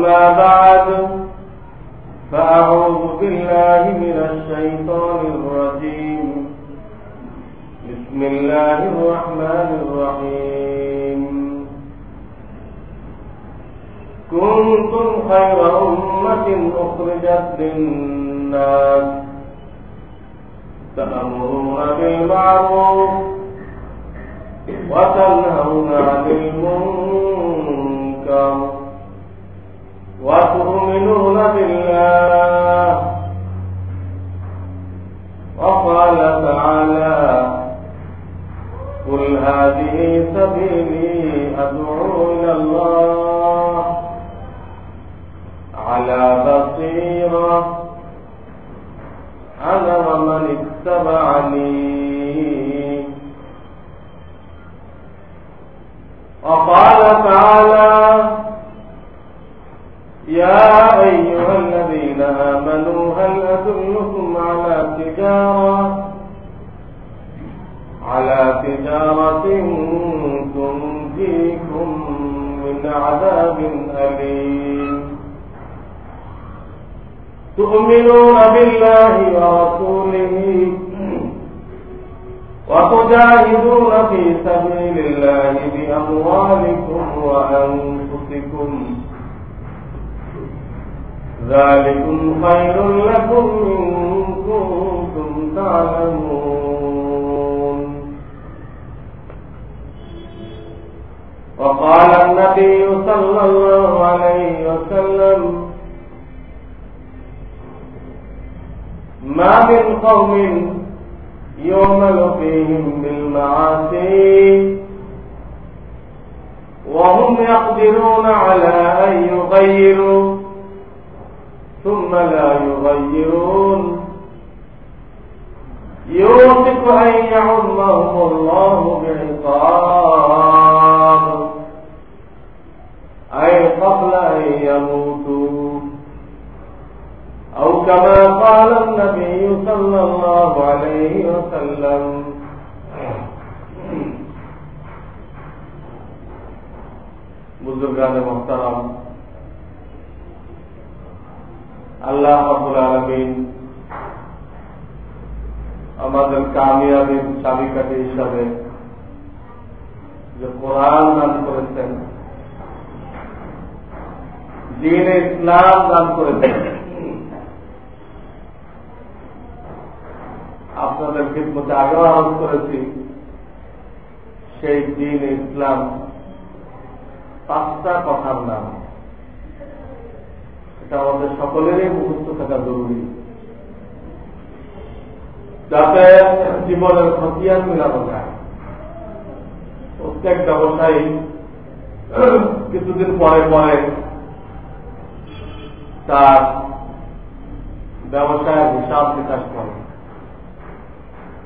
أما بعد فأعوذ بالله من الشيطان الرجيم. بسم الله الرحمن الرحيم. كنتم خير أمة أخرجت للناس تأمرون بالمعروف وتنهون عن المنكر. وتؤمنون بالله. وقال تعالى قل هذه سبيلي أدعو إلى الله على بصيرة. أنا ومن اتبعني تؤمنون بالله ورسوله وتجاهدون في سبيل الله بأموالكم وأنفسكم. ذلكم خير لكم إن كنتم تعلمون. وقال النبي صلى الله عليه وسلم ما من قوم يعمل فيهم بالمعاصي وهم يقدرون على أن يغيروا ثم لا يغيرون. يوشك أن يعمهم الله بعقاب أي قبل أن يموتوا. أو كما قال النبي صلى الله عليه وسلم বুজুর্গান মোহতারাম আল্লাহ আবুল আলমিন আমাদের কামিয়াবির চাবিকাঠি হিসাবে যে কোরআন দান করেছেন দিন ইসলাম দান করেছেন খিদমতে আগেও আরোপ করেছি। সেই দিন ইসলাম পাঁচটা কথার নাম। এটা আমাদের সকলেরই মুখস্থ থাকা জরুরি। যাতে জীবনের খতিয়ান মিলানো যায়। প্রত্যেক ব্যবসায়ী কিছুদিন পরে পরে তার ব্যবসায়ের হিসাব বিকাশ করে।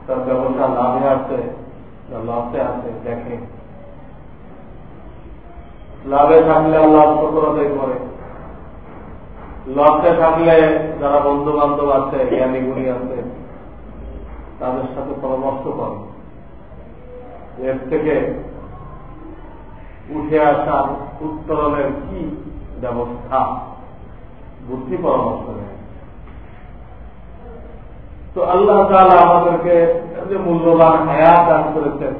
তার ব্যবসা লাভে আছে লসে আছে দেখে লাভে থাকলে আল্লাহ সকলতাই করে লসে থাকলে যারা বন্ধু বান্ধব আছে, জ্ঞানী গুণী আছে, তাদের সাথে পরামর্শ করে। এর থেকে উঠে আসার উত্তরণের কি ব্যবস্থা? বুদ্ধি পরামর্শ নেয়। তো আল্লাহ তালা আমাদেরকে যে মূল্যবান হায়াত দান করেছেন।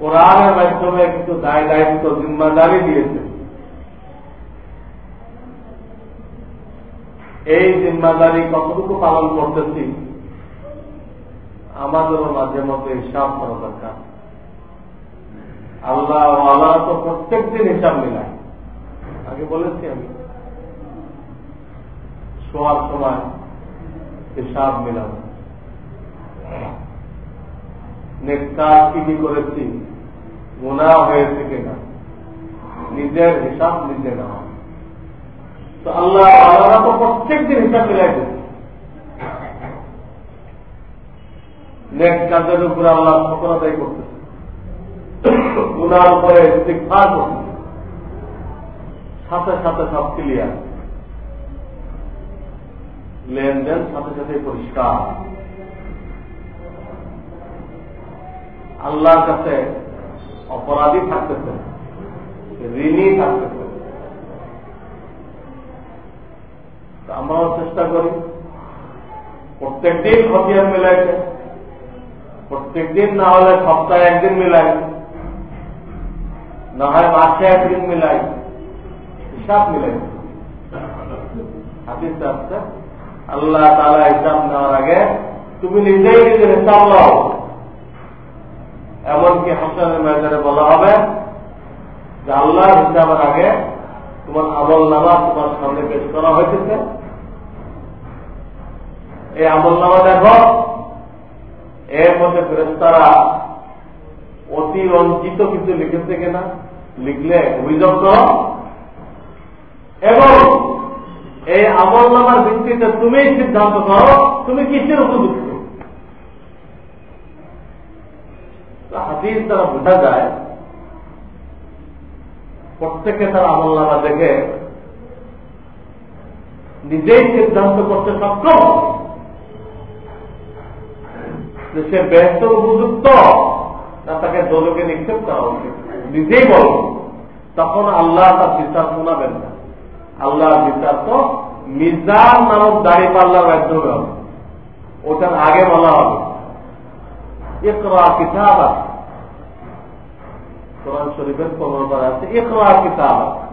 কোরআনের মাধ্যমে কিছু দায় দায়িত্ব, জিম্মাদারি দিয়েছেন। এই জিম্মাদারি কতটুকু পালন করতেছি, আমাদেরও মাঝে মধ্যে হিসাব করা দরকার। আল্লাহ আল্লাহ তো প্রত্যেক দিন হিসাব মিলায়। আগে বলেছি আমি। শোয়ার সময় হিসাব মিলাব নেককার কি কি করেছি গুণা হয়েছে কিনা নিজের হিসাব নিজে নেওয়া তো আল্লাহ আল্লাহ তো প্রত্যেক দিন হিসাব মিলাই দিচ্ছে নেক কাজের উপরে আল্লাহ সফলতাই করতেছে গুনার উপরে ইস্তিকফার করতেছে সাথে সাথে সব ক্লিয়ার লেনদেন সাথে সাথে পরিষ্কার। আল্লাহর কাছে অপরাধী থাকতেছে, ঋণী থাকতেছে। আমরাও চেষ্টা করি প্রত্যেক দিন খতিয়ান মিলাইছে প্রত্যেক দিন না হলে সপ্তাহে একদিন মিলাই, না হয় মাসে একদিন মিলাই, হিসাব মিলাই। হাতিস আসছে আল্লাহ তালা হিসাব নেওয়ার আগে তুমি নিজেই নিজের হিসাব নাও। এমনকি হাসানের ময়দানে বলা হবে যে আল্লাহ হিসাবের আগে তোমার আমল নামা তোমার সামনে পেশ করা হয়েছে এই আমল নামা দেখো এর মধ্যে ফেরেস্তারা অতি রঞ্চিত কিছু লিখেছে কিনা, লিখলে অভিযোগ এবং এই আমল নামার ভিত্তিতে তুমি সিদ্ধান্ত করো, তুমি কিসের উপযুক্ত বোঝা যায়, প্রত্যেকে আমল নামা দেখে নিজেই সিদ্ধান্ত করতে সক্ষম যে সে ব্যস্ত, উপযুক্ত, না তাকে দলকে নিক্ষেপ করা উচিত। নিজেই বল, তখন আল্লাহ তার বিচার শোনাবেন না। আল্লাহর বিচার তো মিজান নামক দাড়ি পাল্লার মাধ্যমে হবে ওটার আগে বলা হবে। একরা কিতাব। কোরআন শরীফের পনেরো আছে একরা কিতাব।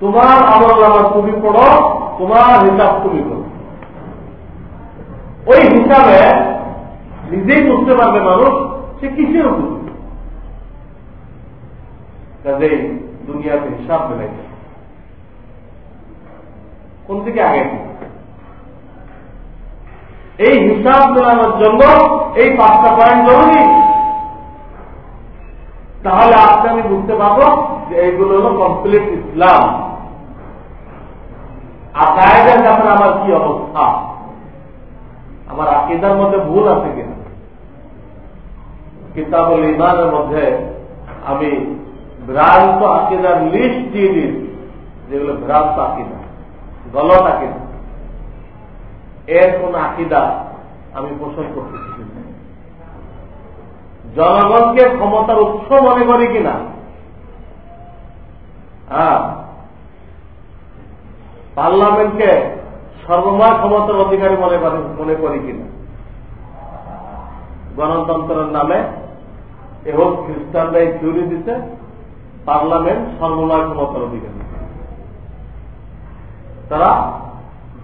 তোমার আমল নামা তুমি পড়ো, তোমার হিসাব তুমি করো। ওই হিসাবে নিজেই বুঝতে পারবে মানুষ সে কিসের উপযুক্ত কাজেই দুনিয়াতে হিসাব মেলাই কোন থেকে আগে? এই হিসাব মেলানোর জন্য, এই পাঁচটা পয়েন্ট জরুরি তাহলে আপনি আমি বুঝতে পারব যে এইগুলো হলো কমপ্লিট ইসলাম আকায়দের ব্যাপারে আমার কি অবস্থা? আমার আকিদার মধ্যে ভুল আছে কিনা? কিতাবুল ইমানের মধ্যে আমি ভ্রান্ত আকিদার লিস্ট দিয়ে দিয়েছি, যেগুলো ভ্রান্ত আকিদা। গলত আকিদা এর কোন আকিদা আমি পোষণ করতেছি জনগণকে ক্ষমতার উৎস মনে করি কিনা হ্যাঁ। পার্লামেন্টকে সর্বময় ক্ষমতার অধিকারী মনে মনে করি কিনা গণতন্ত্রের নামে এবং খ্রিস্টানরা থিওরি দিতে পার্লামেন্ট সর্বময় ক্ষমতার অধিকারী। তারা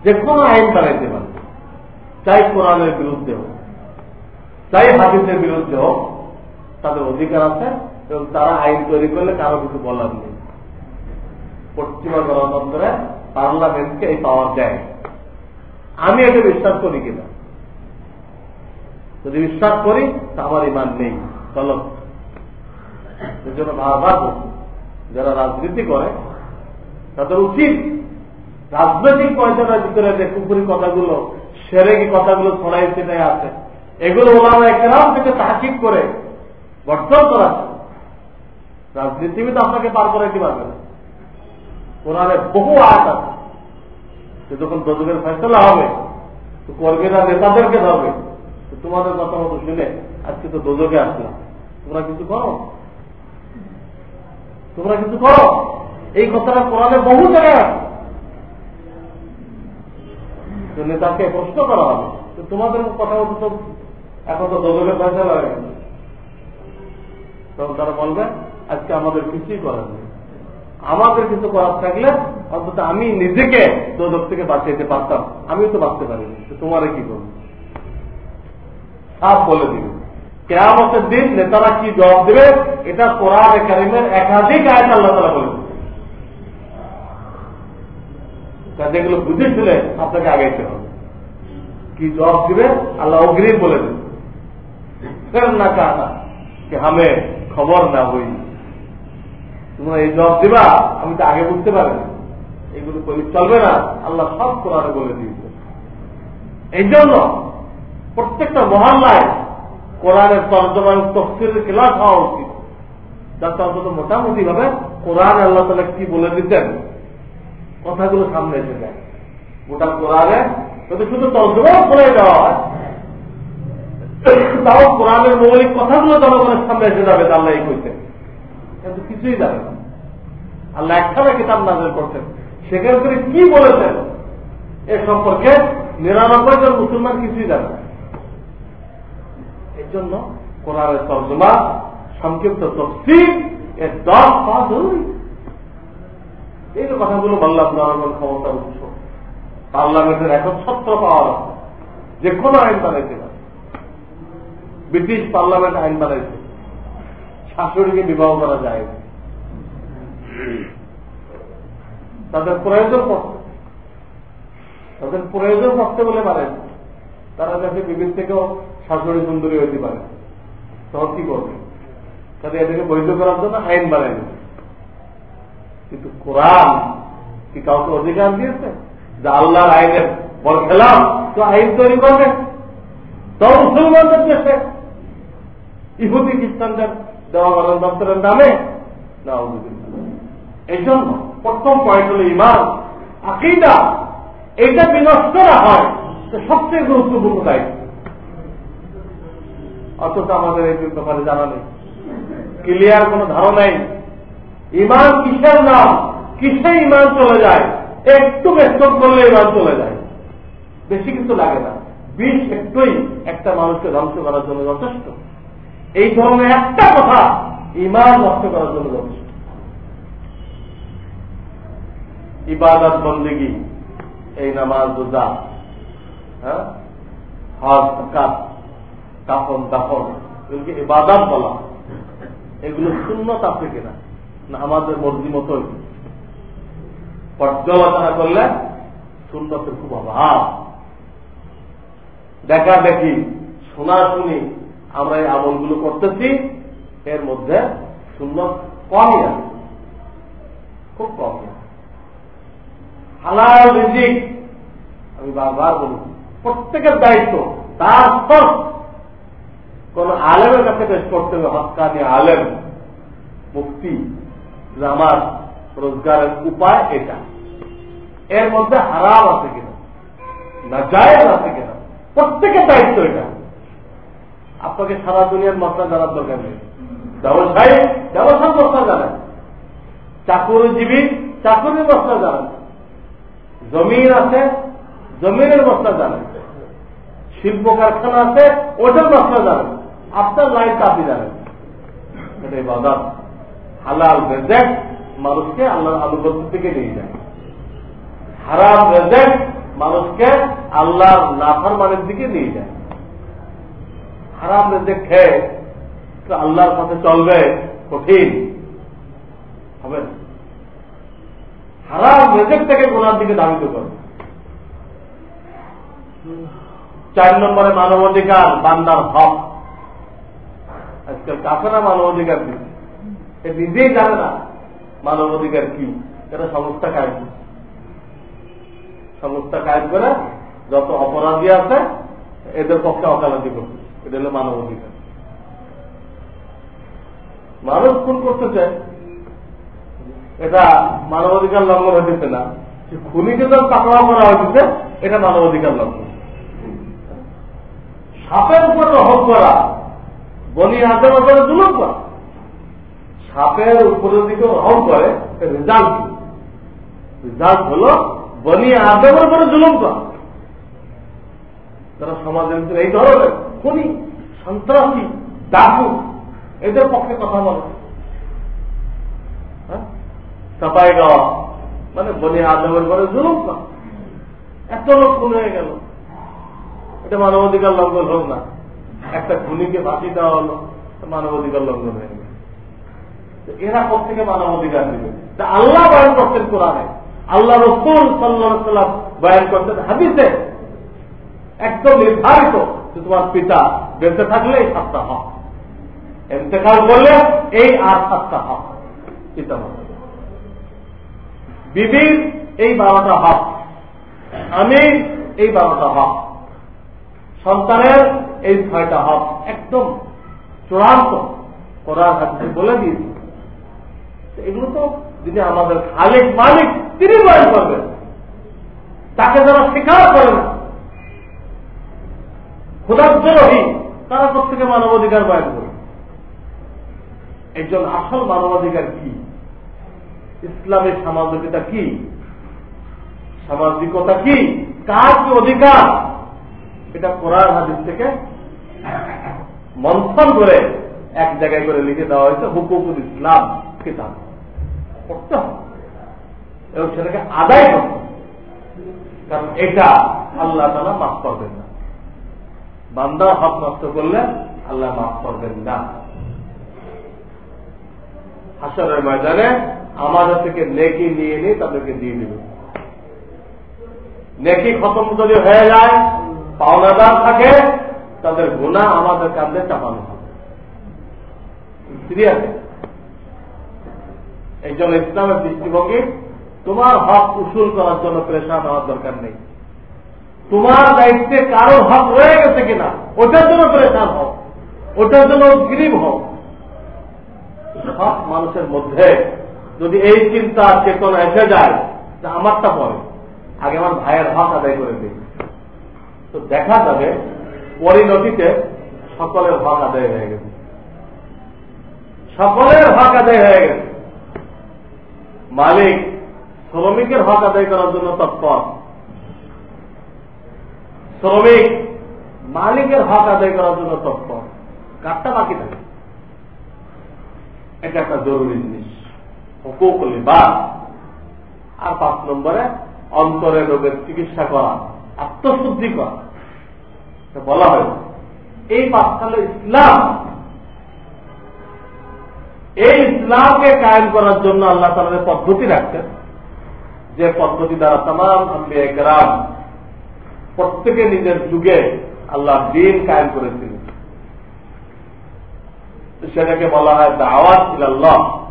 যে কোনো আইন বানাইতে পারে। চাই কোরআনের বিরুদ্ধে হোক, চাই হাদিসের বিরুদ্ধে হোক, তাদের অধিকার আছে এবং তারা আইন তৈরি করলে কারও কিছু বলার নেই। পশ্চিমা গণতন্ত্রে পার্লামেন্টকে এই পাওয়ার দেয়। আমি এটা বিশ্বাস করি কিনা? যদি বিশ্বাস করি, তা আমার ইমান নেই। গলত জন্য বারবার যারা রাজনীতি করে, তাদের উচিত রাজনৈতিক পয়সাটার ভিতরে যে কুপুরি কথাগুলো, সেরেকি কথাগুলো ছড়াই সেটাই আছে, এগুলো ওলামা একরাম থেকে তাকিব করে গঠন করা রাজনীতিবিদ আপনাকে পার করাইতে পারবে না? কোরআনে বহু আয়াত আছে। যে যখন দজকের ফেসলা হবে, তো কর্মীরা নেতাদেরকে ধরবে। তোমাদের কথা মতো শুনে আজকে তো দোজকে আসলাম। তোমরা কিছু করো? তোমরা কিছু করো? এই কথাটা কোরআনে বহু জায়গায় আছে। নেতাকে প্রশ্ন করা হবে, তো তোমাদের কথা তো এখন তো দোজকের পয়সা লাগে। তখন তারা বলবে, আজকে আমাদের কিছুই করার নেই। আমাদের কিছু করার থাকলে অন্তত আমি নিজেকে দোদক থেকে বাঁচাইতে পারতাম। আমিও তো বাঁচতে পারিনি তোমারে কি করব? সাপ বলে দিবে। কেয়ামতের দিন নেতারা কি জবাব দেবে? এটা কোরআন কারিমের একাধিক আয়তা আল্লাহ তালা বলে যেগুলো বুঝেছিলে, আপনাকে আগাইতে হবে। কি জবাব দিবে? আল্লাহ অগ্রিম বলে দেবে। ফের না কানা যে হামে খবর না হই তোমরা এই জবাব দিবা, আমি তো আগে বুঝতে পারি এগুলো বলি চলবে না, আল্লাহ সব কোরআনে বলে দিয়েছে। এই জন্য প্রত্যেকটা মহল্লায় কোরআনের তর্জমান তফসিলের ক্লাস হওয়া উচিত। যাতে অন্তত মোটামুটি ভাবে কোরআন আল্লাহ তালা কি বলে দিতেন কথাগুলো সামনে এসে যায়। গোটা কোরআনে যদি শুধু তর্জমাও করে দেওয়া হয়, তাও কোরআনের মৌলিক কথাগুলো জনগণের সামনে এসে যাবে আল্লাহ এই কইতেন কিন্তু কিছুই জানে না। আল্লাহ একখানে কিতাব নাজের করতেন সেখানে তিনি কি বলেছেন? এ সম্পর্কে নিরানব্বই জন মুসলমান কিছুই জানে না। এই জন্য কোরআনের তর্জমা, সংক্ষিপ্ত তফসিল, এর দশ পাওয়া জরুরি। এই কথাগুলো বললাম জনগণ ক্ষমতার উৎস পার্লামেন্টের এখন ছত্র পাওয়ার যে কোনো আইন বানাইতে পারে। ব্রিটিশ পার্লামেন্ট আইন বানাইছে। শাশুড়িকে বিবাহ করা যায় তাদের প্রয়োজন পড়ছে। তাদের প্রয়োজন পড়তে বলে পারেন তারা যাতে বিবিধ থেকেও শাশুড়ি সুন্দরী হইতে পারে। তখন কি করবে? তাদের এদেরকে বৈধ করার জন্য আইন বানাই কিন্তু কোরআন কি কাউকে অধিকার দিয়েছে? যে আল্লাহর আইনের বল খেলাম, তো আইন তৈরি করবে। তাও মুসলমানদের দেশে ইহুদি খ্রিস্টানদের দেওয়া গণন দপ্তরের নামে এই জন্য প্রথম পয়েন্ট হল ইমান আকিদা, এইটা বিনষ্ট না হয়? সবচেয়ে গুরুত্বপূর্ণ দায়িত্ব। অথচ আমাদের এই ব্যাপারে জানা নেই। ক্লিয়ার কোন ধারণাই ইমান কিসের নাম? কিসে ইমান চলে যায়? একটু ব্যস্ত করলে ইমান চলে যায়। বেশি কিন্তু লাগে না। বিষ একটুই একটা মানুষকে ধ্বংস করার জন্য যথেষ্ট। এই ধরনের একটা কথা ইমান নষ্ট করার জন্য যথেষ্ট। ইবাদত বন্দিগি, এই নামাজ, রোজা হ্যাঁ? হজ কাপ কাফন, দাফন, এগুলোকে ইবাদত বলা এগুলো শূন্যত থেকে কিনা? না আমাদের মর্জি মতোই পর্যালোচনা করলে শূন্যতের খুব অভাব। দেখা দেখি, শোনা শুনি আমরা এই আমলগুলো করতেছি, এর মধ্যে শূন্য কমই আছে। খুব কম হালাল আমি বারবার বলি, প্রত্যেকের দায়িত্ব, তার ফর্স কোন আলেমের কাছে পেশ করতে হবে, হকানি আলেম মুক্তি আমার রোজগারের উপায় এটা। এর মধ্যে হারাম আছে কিনা? না জায়েজ আছে কিনা? প্রত্যেকের দায়িত্ব এটা। আপনাকে সারা দুনিয়ার মশলা জানার দরকার নেই। ব্যবসায়ী, ব্যবসার মশলা জানেন। চাকুরিজীবী, চাকুরির মশলা জানেন। জমিন আছে জমিনের মশলা জানেন। শিল্প কারখানা আছে, ওটার মশলা জানেন। আপনার লাইফ আপনি জানেন। এটাই বাদাম হালাল রেজেক মানুষকে আল্লাহর আনুগত্য থেকে নিয়ে যায়। হারাম রেজেক মানুষকে আল্লাহর নাফার মানের দিকে নিয়ে যায়। হারাম রেজেক খেয়ে আল্লাহর সাথে চলবে কঠিন। হবে হারাম রেজেক থেকে গোনার দিকে দাবিত করে চার নম্বরে মানবাধিকার, বান্দার হক। আজকাল কাছেরা মানবাধিকার দিচ্ছে। সে নিজেই জানে না মানবাধিকার কি। এটা সংস্থা কায়েম? সংস্থা কায়েম করে যত অপরাধী আছে, এদের পক্ষে অকালতি করছে। এটা হলো মানবাধিকার মানুষ খুন করতেছে এটা মানবাধিকার লঙ্ঘন হইতেছে না। খুনিকে যখন পাকড়াও করা হইতেছে, এটা মানবাধিকার লঙ্ঘন। সাপের উপর রহম করা, বনি আদম উপরে জুলুম করা। সাপের উপরের দিকে রহম করে রেজাল্ট রেজাল্ট হল, বনি আদমের উপরে জুলুম করা। যারা সমাজের ভিতরে এই ধরনের খুনি, সন্ত্রাসী, ডাকু, এদের পক্ষে কথা বলে। গাওয়া মানে বনি আদমের পরে জুলুম করা। এত লোক খুন হয়ে গেল। এটা মানবাধিকার লঙ্ঘন হোক না। একটা খুনিকে বাঁচিয়ে দেওয়া হলো মানবাধিকার লঙ্ঘন হয়ে গেল। এরা থেকে মানবাধিকার দিবে। তা আল্লাহ বয়ান করতেন কোরআনে। আল্লাহ রসুল সাল্লাম বয়ান করতেন হাদিসে। একদম নির্ধারিত যে তোমার পিতা বেঁচে থাকলে এই সাতটা হক। এতেকাল করলে এই আর সাতটা হক। পিতা বিবির এই বারোটা হক। আমি এই বারোটা হক। সন্তানের এই ছয়টা হক। একদম চূড়ান্ত। করার হাতে বলে দিয়েছি। এগুলো তো যিনি আমাদের খালিক মালিক তিনি বয়ন করবেন। তাকে যারা স্বীকার করে না ক্ষুধার্যরহী তারা প্রত্যেকে মানবাধিকার বয়ন করে একজন আসল মানবাধিকার কি? ইসলামের সামাজিকতা কি? সামাজিকতা কি? কার কি অধিকার? এটা কোরআন হাদিস থেকে মন্থন করে এক জায়গায় করে লিখে দেওয়া হয়েছে হুকুকুল ইসলাম কিতাব। করতে হবে। এবং সেটাকে আদায় করতে কারণ এটা আল্লাহ তারা মাফ করবেন না। বান্দা হক নষ্ট করলে আল্লাহ মাফ করবেন না। হাসরের ময়দানে আমাদের থেকে নেকি নিয়ে নিয়ে তাদেরকে দিয়ে দেবে। নেকি খতম যদি হয়ে যায়, পাওনাদার থাকে, তাদের গুণা আমাদের কাঁধে চাপানো হবে। সিরিয়াস এই জন্য ইসলামের দৃষ্টিভঙ্গি, তোমার হক উসুল করার জন্য প্রেশার হওয়ার দরকার নেই। তোমার দায়িত্বে কারও হক রয়ে গেছে কিনা, ওটার জন্য প্রেশার হোক ওটার জন্য গ্রিব হোক সব মানুষের মধ্যে যদি এই চিন্তা চেতনা এসে যায়, তা আমারটা পরে আগে আমার ভাইয়ের হক আদায় করে দিই। তো দেখা যাবে, পরিণতিতে সকলের হক আদায় হয়ে গেছে। সকলের হক আদায় হয়ে গেছে। মালিক শ্রমিকের হক আদায় করার জন্য তৎপর। শ্রমিক মালিকের হক আদায় করার জন্য তৎপর। কারটা বাকি থাকে। এটা একটা জরুরি জিনিস। হুকুক লিবাস। আর পাঁচ নম্বরে অন্তরের রোগের চিকিৎসা করা, আত্মশুদ্ধি করা। বলা হয় এই পাঁচটা হল ইসলাম এই ইসলামকে কায়েম করার জন্য আল্লাহ তাদের পদ্ধতি রাখছেন, যে পদ্ধতি দ্বারা তাম গ্রাম প্রত্যেকে নিজের যুগে আল্লাহ দিন কায়েম করেছিলেন সেটাকে বলা হয় দাওয়াত ইল্লাহ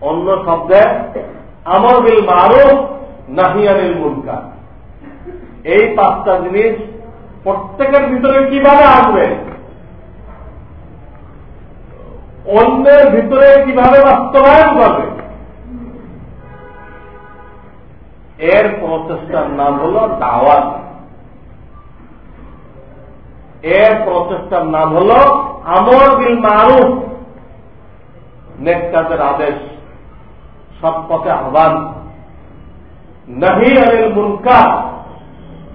অন্য শব্দে, আমর বিল মারুফ নাহিয়ানিল মুনকার। এই পাঁচটা জিনিস প্রত্যেকের ভিতরে কীভাবে আসবে? অন্যের ভিতরে কীভাবে বাস্তবায়ন করবে? এর প্রচেষ্টার নাম হল দাওয়াত। এর প্রচেষ্টার নাম হল আমর বিল মারুফ। কাজের আদেশ, সব পথে আহ্বান। নাহি আনিল মুনকা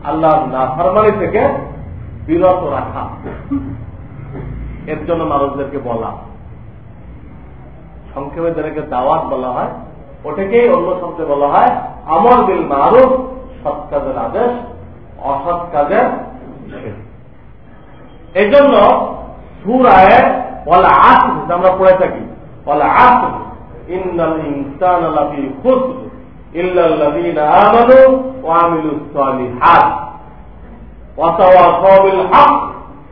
আল্লাহ নাফরমানি থেকে বিরত রাখা। এর জন্য মানুষদেরকে বলা। সংক্ষেপে যেটাকে দাওয়াত বলা হয়, ওটাকেই অন্য শব্দে বলা হয় আমর বিল মারুফ, সৎ কাজের আদেশ, অসৎ কাজের এই জন্য সুরায় বলা আস আমরা পড়ে থাকি বলা আস ইন্নাল ইনসান ইল্লাল্লাযীনা আমানু ওয়া আমিলুস সালিহাত ওয়া তাওয়াসাউ বিল হক,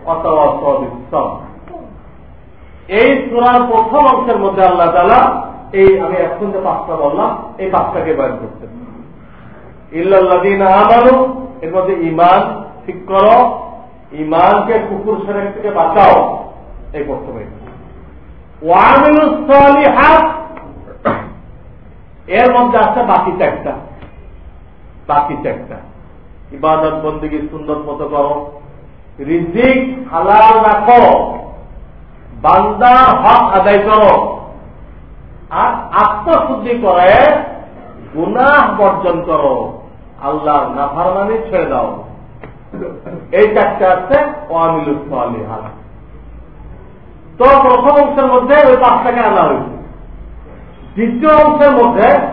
ওয়া তাওয়াসাউ বিস সাবর এই সুরার প্রথম অংশের মধ্যে আল্লাহ তাআলা এই আমি এখন যে পাঁচটা বললাম, এই পাঁচটাকে বয়ান করতেন ইল্লাল্লাযীনা আমানু, এর মধ্যে ইমান ঠিক করো ইমানকে কুকুর সেরেক থেকে বাঁচাও, এই প্রথমে ওয়ামিলুস সালিহাত, এর মধ্যে আছে বাকি চারটা। বাকি চারটা। ইবাদত বন্দীকে সুন্দর মতো করো। রিজিক হালাল রাখো। বান্দা হক আদায় করো। আর আত্মশুদ্ধি করে গুনাহ বর্জন করো। আল্লাহর নাফারমানি ছেড়ে দাও। এই চারটে আছে হাল তো প্রথম অংশের মধ্যে ওই পাঁচটাকে আনা হয়েছে। দ্বিতীয় অংশের মধ্যে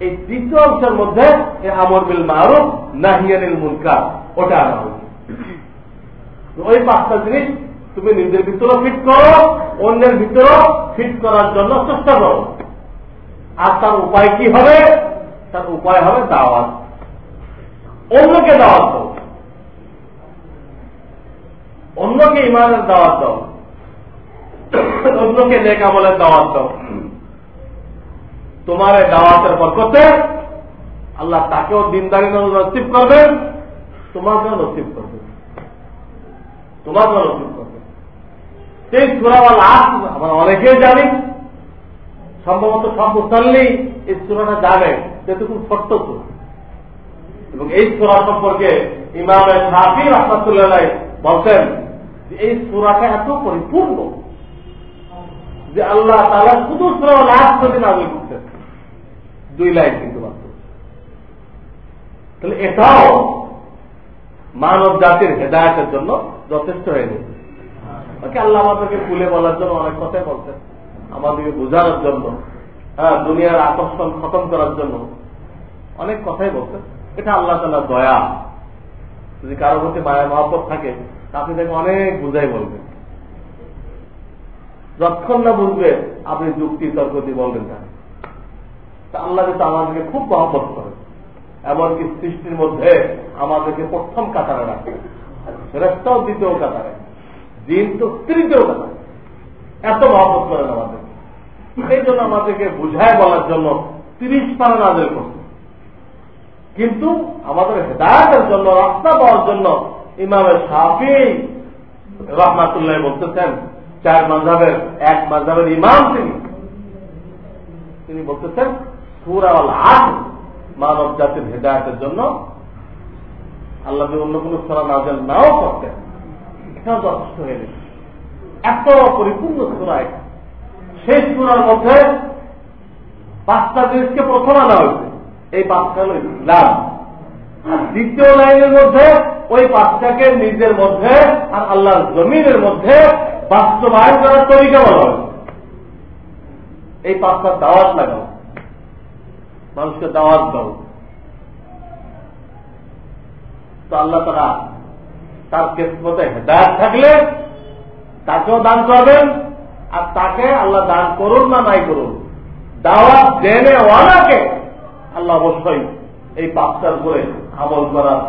এই তৃতীয় অংশের মধ্যে আমর বিল মারুফ নাহিয়ানিল মুনকার, ওটা আনা হয়েছে ওই পাঁচটা জিনিস তুমি নিজের ভিতরেও ফিট করো, অন্যের ভিতরেও ফিট করার জন্য চেষ্টা করো। আর তার উপায় কি হবে? তার উপায় হবে দাওয়াত। অন্যকে দাওয়াত দাও। অন্যকে ইমানের দাওয়াত দাও। অন্যকে নেক আমলের দাওয়াত দাও। তোমার দাওয়াতের বরকতে আল্লাহ তাকেও দিনদারি নসিব করবেন, তোমাকেও নসিব করবেন। তোমাকেও নসিব করবেন। সেই সুরাওয়াল আস আমরা অনেকেই জানি, সম্ভবত সব মুসল্লি এই সুরাটা জানে খুব ছোট্ট সুরা। এবং এই সুরা সম্পর্কে ইমাম সাফি রহমতুল্লাহ বলতেন যে এই সুরাটা এত পরিপূর্ণ যে আল্লাহ তালা শুধু সুরা লাভ করে নাজিল করতেন। দুই লাইন কিন্তু মাত্র। তাহলে এটাও মানব জাতির হেদায়তের জন্য যথেষ্ট হয়ে গেছে। আল্লাহ আমাদেরকে ভুলে বলার জন্য অনেক কথাই বলতেন আমাদেরকে বোঝানোর জন্য হ্যাঁ দুনিয়ার আকর্ষণ খতম করার জন্য অনেক কথাই বলতেন এটা আল্লাহ তালা দয়া। যদি কারও প্রতি মায়া মহাপত থাকে আপনি তাকে অনেক বুঝাই বলবেন। যতক্ষণ না বুঝবে আপনি যুক্তি তর্ক দিয়ে বলবেন না। তা আল্লাহ কিন্তু আমাদেরকে খুব মহব্বত করে। এমনকি সৃষ্টির মধ্যে আমাদেরকে প্রথম কাতারে রাখে। শ্রেষ্ঠও দ্বিতীয় কাতারে। দিন তো তৃতীয় কাতারে। এত মহব্বত করেন আমাদের। এই জন্য আমাদেরকে বুঝায় বলার জন্য তিরিশ পারা নাজের করছে। কিন্তু আমাদের হেদায়তের জন্য, রাস্তা পাওয়ার জন্য ইমামের সাফি রহমাতুল্লাহ বলতেছেন, চার মাঝাবের এক মাঝাবের ইমাম তিনি। তিনি বলতেছেন সুরাওয়াল আট মানব জাতির হেদায়তের জন্য আল্লাহ অন্য কোন সোরা নাজেল নাও করতেন। এটাও যথেষ্ট হয়ে গেছে। এত পরিপূর্ণ সুরা সেই সুরার মধ্যে পাঁচটা জিনিসকে প্রথম আনা হয়েছে। এই পাঁচটা হল ইসলাম। দ্বিতীয় লাইনের মধ্যে ওই পাঁচটাকে নিজের মধ্যে আর আল্লাহর জমিনের মধ্যে বাস্তবায়ন করার তরিকা বলা হয়েছে। এই পাঁচটা দাওয়াত লাগাও। মানুষকে দাওয়াত দাও। তো আল্লাহ তারা তার কেসমতে হেদায়ত থাকলে তাকেও দান করবেন, আর তাকে আল্লাহ দান করুন না নাই করুন, দাওয়াত জেনে ওয়ালাকে আল্লাহ অবশ্যই এই পাঁচটার করে আমল করার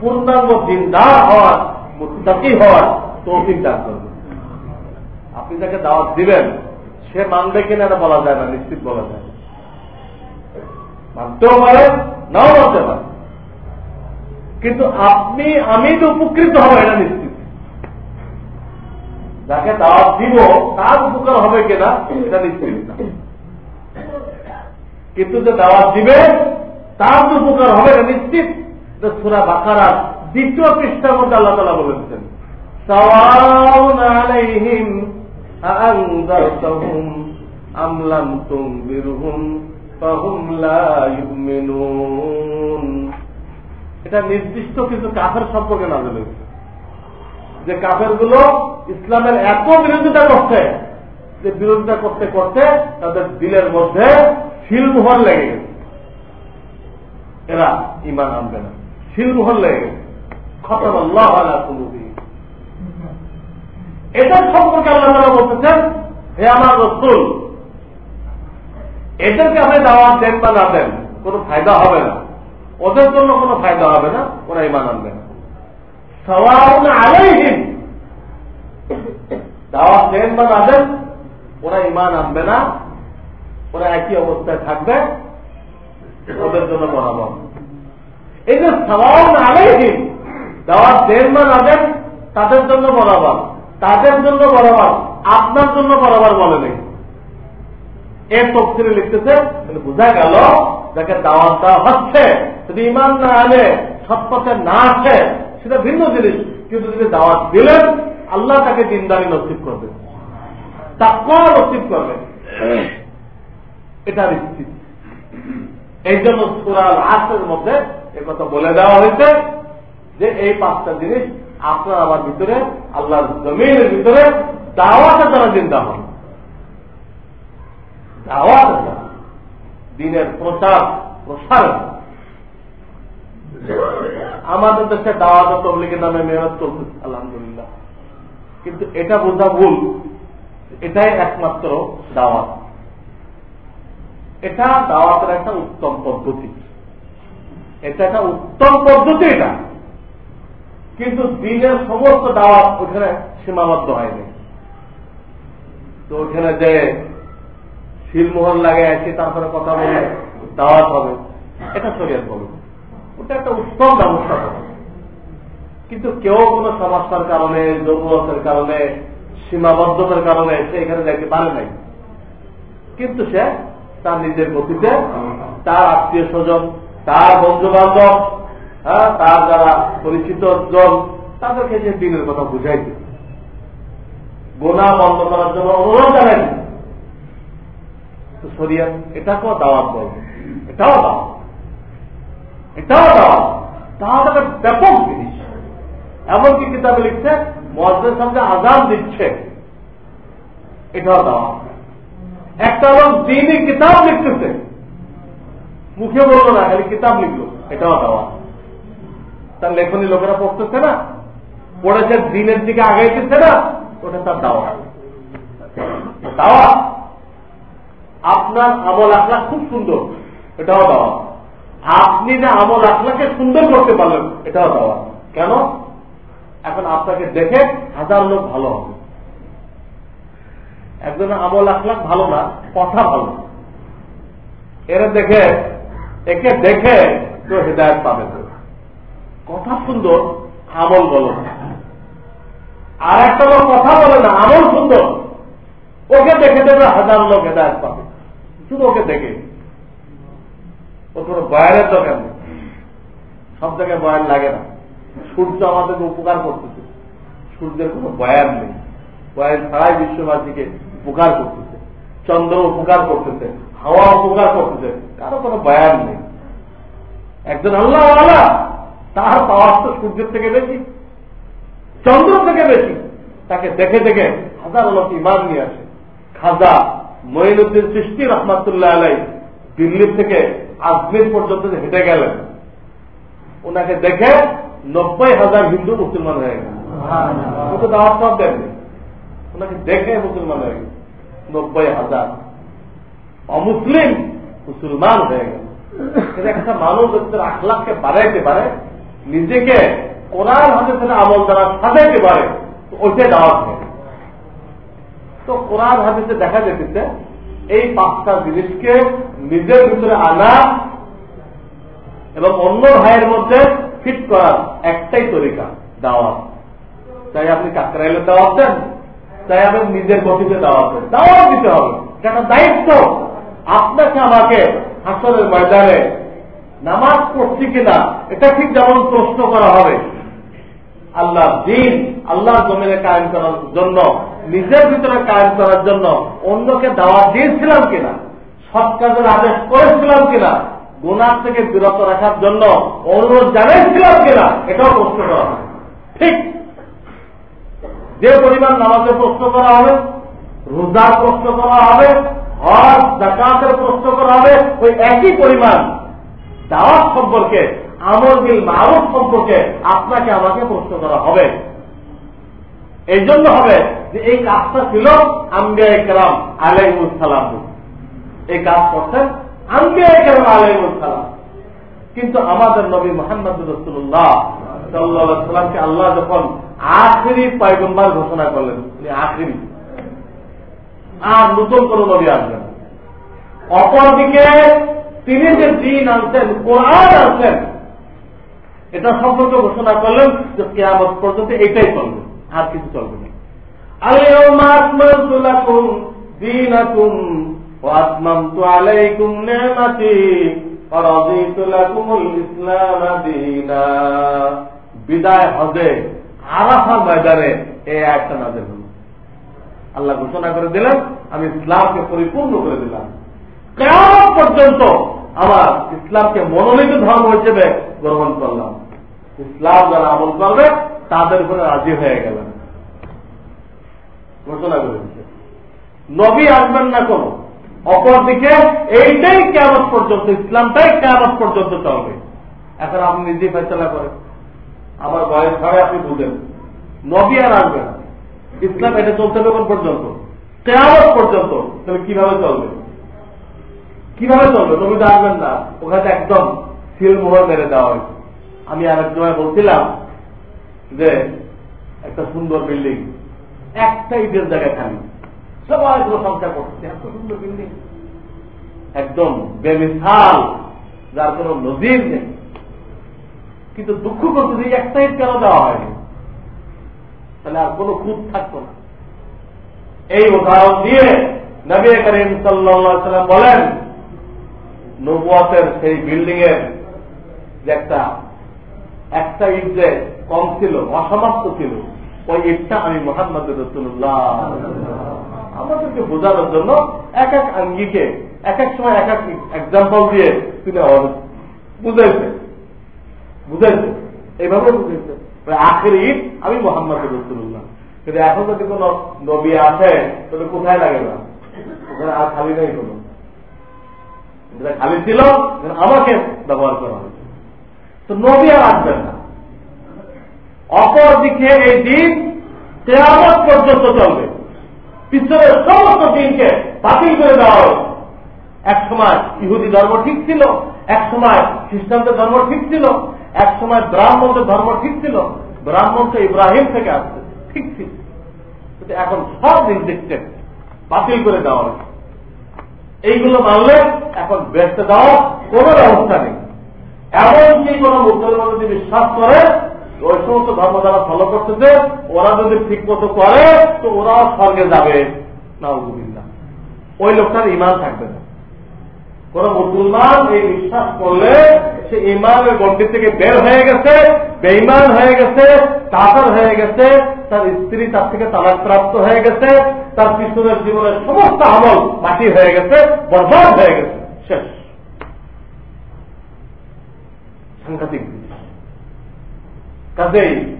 পূর্ণাঙ্গ দিনদার হওয়ার মুস্তাকি হওয়ার তৌফিক দান করবে। আপনি যাকে দাওয়াত দিবেন, সে মানবে কিনা বলা যায় না, নিশ্চিত বলা যায় মানতেও পারেন নাও মানতে পারেন কিন্তু আপনি, আমি তো উপকৃত হব, এটা নিশ্চিত। যাকে দাওয়াত দিব, তার উপকার হবে কিনা, এটা নিশ্চিত না। কিন্তু যে দাওয়াত দিবে, তার তো উপকার হবে, এটা নিশ্চিত। সুরা বাকারার দ্বিতীয় পৃষ্ঠার মধ্যে আল্লাহ তালা বলেছেন দিচ্ছেন আলাইহিম আম লাম فهم لا يؤمنون এটা নির্দিষ্ট কিছু কাফের সম্পর্কে না হয়েছে। যে কাফেরগুলো ইসলামের এত বিরোধিতা করছে, যে বিরোধিতা করতে করতে তাদের দিলের মধ্যে শিলমোহর লেগে গেছে। এরা ইমান আনবে না। শিলমোহর লেগে গেছে। খতম আল্লাহ এটার সম্পর্কে আল্লাহ বলতেছেন, হে আমার রসুল এদেরকে আপনি দাওয়াত দেন বা না দেন, কোনো ফায়দা হবে না। ওদের জন্য কোনো ফায়দা হবে না, ওরা ইমান আনবে না। সওয়াউন আলাইহিম। দাওয়াত দেন বা না দেন, ওরা ইমান আনবে না, ওরা একই অবস্থায় থাকবে, ওদের জন্য বরাবর। এই যে সওয়াউন আলাইহিম, দাওয়াত দেন বা না দেন, তাদের জন্য বরাবর। তাদের জন্য বরাবর, আপনার জন্য বরাবর বলে নেই। এর তফসিলে লিখতেছে বোঝা গেল যাকে দাওয়াত দেওয়া হচ্ছে। যদি ইমান না আনে, সৎপথে না আসে, সেটা ভিন্ন জিনিস। কিন্তু যদি দাওয়াত দিলেন, আল্লাহ তাকে দিনদারি নসিব করবে। তাকওয়া নসিব করবে। এটা নিশ্চিত এই জন্য সুরাল আসের মধ্যে কথা বলে দেওয়া হয়েছে যে এই পাঁচটা জিনিস আপনার আমার ভিতরে, আল্লাহর জমিনের ভিতরে দাওয়াতে তারা চিন্তা হবে। দাওয়াতে দিনের প্রচার, প্রসার আমাদের দেশে দাওয়াত তবলিগের নামে মেহনত চলতেছে আলহামদুলিল্লাহ। কিন্তু এটা বোঝা ভুল, এটাই একমাত্র দাওয়াত। এটা দাওয়াতের একটা উত্তম পদ্ধতি। এটা একটা উত্তম পদ্ধতি এটা। কিন্তু দিনের সমস্ত দাওয়াত ওখানে সীমাবদ্ধ হয়নি। তো ওখানে যে শিলমোহর লাগে আছে তারপরে কথা বলে দাওয়াত হবে। এটা শরীয়ত বলবে ওটা একটা উত্তম ব্যবস্থা কিন্তু কেউ কোন সমস্যার কারণে জরুরতের কারণে, সীমাবদ্ধতার কারণে সে এখানে যাইতে পারে নাই। কিন্তু সে তার নিজের গতিতে, তার আত্মীয় স্বজন, তার বন্ধু বান্ধব হ্যাঁ তার যারা পরিচিত জন, তাদেরকে যে দিনের কথা বুঝাইছে। গোনা বন্ধ করার জন্য অনুরোধ জানাই তো শরিয়াত এটাকেও দাওয়াত বলবে এটাও দাওয়াত। এটাও দাওয়াত। দাওয়াত একটা ব্যাপক জিনিস। এমনকি কিতাবে লিখছে মজদের সঙ্গে আজান দিচ্ছে। এটাও দাওয়াত। একটা লোক দিনই কিতাব লিখতেছে। মুখে বলল না, খালি কিতাব লিখলো। এটাও দাওয়াত। তার লেখনী লোকেরা পড়তেছে না? পড়েছে দিনের দিকে আগাইতেছে না? ওটা তার দাওয়া দাওয়া আপনার আমল আখলা খুব সুন্দর। এটাও দাওয়া। আপনি যে আমল আখলাকে সুন্দর করতে পারলেন, এটাও দাওয়া। কেন? এখন আপনাকে দেখে হাজার লোক ভালো হবে। একজনের আমল আখলাক ভালো না, কথা ভালো। এরা দেখে, একে দেখে তো হৃদায়ত পাবে কথা সুন্দর, আমল বলো আর একটা লোক কথা বলে না, আমল সুন্দর। ওকে দেখে দেবে হাজার লোক হেদায়ত পাবে। শুধু ওকে দেখে। ও কোনো বয়ানের দরকার নেই। সব জায়গায় বয়ান লাগে না। সূর্য আমাদেরকে উপকার করতেছে। সূর্যের কোনো বয়ান নেই। বয়ান ছাড়াই বিশ্ববাসীকে উপকার করতেছে। চন্দ্র উপকার করতেছে। হাওয়া উপকার করতেছে। কারও কোনো বয়ান নেই। একজন আল্লাহ আল্লাহ তার পাওয়ার তো সূর্যের থেকে বেশি। চন্দ্র থেকে বেশি। তাকে দেখে দেখে হাজার লোক ইমান নিয়ে আসে। খাজা মঈনুদ্দিন সৃষ্টি রহমাতুল্লাহ আলাই দিল্লি থেকে আজমির পর্যন্ত হেঁটে গেলেন ওনাকে দেখে নব্বই হাজার হিন্দু মুসলমান হয়ে গেল। ওকে দাওয়াত সব দেননি। ওনাকে দেখে মুসলমান হয়ে গেল নব্বই হাজার। অমুসলিম মুসলমান হয়ে গেল। একটা মানুষ যাদের আখলাখকে বাড়াইতে পারে নিজেকে কোরআন হাদিসের আমল দ্বারা সাজাইতে পারে ওইটাই দাওয়াত নেই তো কোরআন হাদিসে দেখা যেতেছে এই পাঁচটা জিনিসকে নিজের ভিতরে আনা এবং অন্য ভাইয়ের মধ্যে ফিট করার একটাই তরিকা, দাওয়াত। তাই আপনি কাকরাইলে দাওয়াত দেন, তাই আপনি নিজের গতিতে দাওয়াত দেন। দাওয়াত দিতে হবে এটা দায়িত্ব। আপনাকে আমাকে হাসরের ময়দানে নামাজ পড়ছি কিনা, এটা ঠিক যেমন প্রশ্ন করা হবে আল্লাহ দিন আল্লাহ জমিনে কায়েম করার জন্য, নিজের ভিতরে কায়েম করার জন্য অন্যকে দাওয়া দিয়েছিলাম কিনা, সৎ কাজের আদেশ করেছিলাম কিনা গুণার থেকে বিরত রাখার জন্য অনুরোধ জানিয়েছিলাম কিনা, এটাও প্রশ্ন করা হবে ঠিক। যে পরিমাণ নামাজের প্রশ্ন করা হবে, রোজার প্রশ্ন করা হবে, হজ, জাকাতের প্রশ্ন করা হবে, ওই একই পরিমাণ দাওয়াত সম্পর্কে আমল বিল মারুফ সম্পর্কে আপনাকে আমাকে প্রশ্ন করা হবে। এই জন্য হবে যে এই কাজটা ছিল আম্বিয়া একরাম আলাইমুল সালাম। এই কাজ করতেন আম্বিয়া একরাম আলাইমুল সালাম। কিন্তু আমাদের নবী মোহাম্মদ রসুল্লাহ সাল্লাহামকে আল্লাহ যখন আখেরি পয়গম্বার ঘোষণা করলেন আখেরি। আর নতুন কোন নবী আসবেন অপরদিকে তিনি যে দিন আনছেন, কোরআন আনছেন এটা সম্পর্কে ঘোষণা করলেন যে কেয়ামত পর্যন্ত এটাই চলবে, আর কিছু চলবে না। বিদায় হজে আরাফা ময়দানে এই একটা নাজের হল। আল্লাহ ঘোষণা করে দিলেন, আমি ইসলামকে পরিপূর্ণ করে দিলাম। কেমন পর্যন্ত আমার ইসলামকে মনোনীত ধর্ম হিসেবে গ্রহণ করলাম। ইসলাম যারা আমল করবে, তাদের উপরে রাজি হয়ে গেলেন। ঘোষণা করে দিচ্ছে নবী আসবেন না কোন? অপরদিকে এইটাই কেমন পর্যন্ত, ইসলামটাই কেমন পর্যন্ত চলবে। এখন আপনি নিজে ফেসলা করেন। আমার বয়স ছাড়া আপনি বুঝেন। নবী আর আসবে না। ইসলাম এটা চলতে হবে পর্যন্ত? কেমন পর্যন্ত। তুমি কীভাবে চলবে? কীভাবে চলবে? নবী তো আসবেন না। ওখানে একদম সিল মোহর মেরে দেওয়া হয়েছে। আমি আর এক সময় বলছিলাম যে একটা সুন্দর বিল্ডিং, একটা ইটের জায়গায় খালি। সবাই প্রশংসা করছে। এত সুন্দর বিল্ডিং। একদম বেমিশাল যার কোন নজির নেই। কিন্তু দুঃখ করতে যে একটা কেন দেওয়া হয়নি? তাহলে আর কোন খুঁত থাকতো না। এই উদাহরণ দিয়ে নবী করিম সাল্লাম বলেন, নবুয়াতের সেই বিল্ডিং এর যে একটা একটা ইট যে কম ছিল অসমাপ্ত ছিল। ওই ইটটা আমি মোহাম্মদ রসুল্লাহ আমাদেরকে বোঝানোর জন্য এক এক আঙ্গিকে, এক এক সময় এক এক এক্সাম্পল দিয়ে তিনি বুঝাইছে। বুঝাইছে। এইভাবে বুঝাইছে। আখের ঈদ আমি মোহাম্মদ রসুল্লাহ কিন্তু এখন যদি কোন নবী আসে, তাহলে কোথায় লাগে না? ওখানে আর খালি নেই কোনো। খালি ছিল আমাকে ব্যবহার করা হয়েছে। তো নবী আর আসবেন না। অপরদিকে এই দিন তেয়ামত পর্যন্ত চলবে। পিছনের সমস্ত দিনকে বাতিল করে দেওয়া হয়েছে এক সময় ইহুদি ধর্ম ঠিক ছিল, এক সময় খ্রিস্টানদের ধর্ম ঠিক ছিল, এক সময় ব্রাহ্মণদের ধর্ম ঠিক ছিল, ব্রাহ্মণ তো ইব্রাহিম থেকে আসছে, ঠিক ছিল। কিন্তু এখন সব দিন রিজেক্টেড বাতিল করে দেওয়া হয়েছে। এইগুলো মানলে এখন বেঁচতে দেওয়া কোন ব্যবস্থা নেই। এমনকি কোন মুসলমান যদি বিশ্বাস করে ওই সমস্ত ধর্ম যারা ফলো করতেছে, ওরা যদি ঠিক মতো করে, তো ওরাও স্বর্গে যাবে। না ওই লোকটার ইমান থাকবে না। কোন মুসলমান এই বিশ্বাস করলে, সে ইমানের গন্ডি থেকে বের হয়ে গেছে বেইমান হয়ে গেছে কাতার হয়ে গেছে, তার স্ত্রী তার থেকে তালাক প্রাপ্ত হয়ে গেছে, তার পিছনের জীবনের সমস্ত আমল মাটি হয়ে গেছে, বরবাদ হয়ে গেছে। শেষ। সাংঘাতিক। কাজেই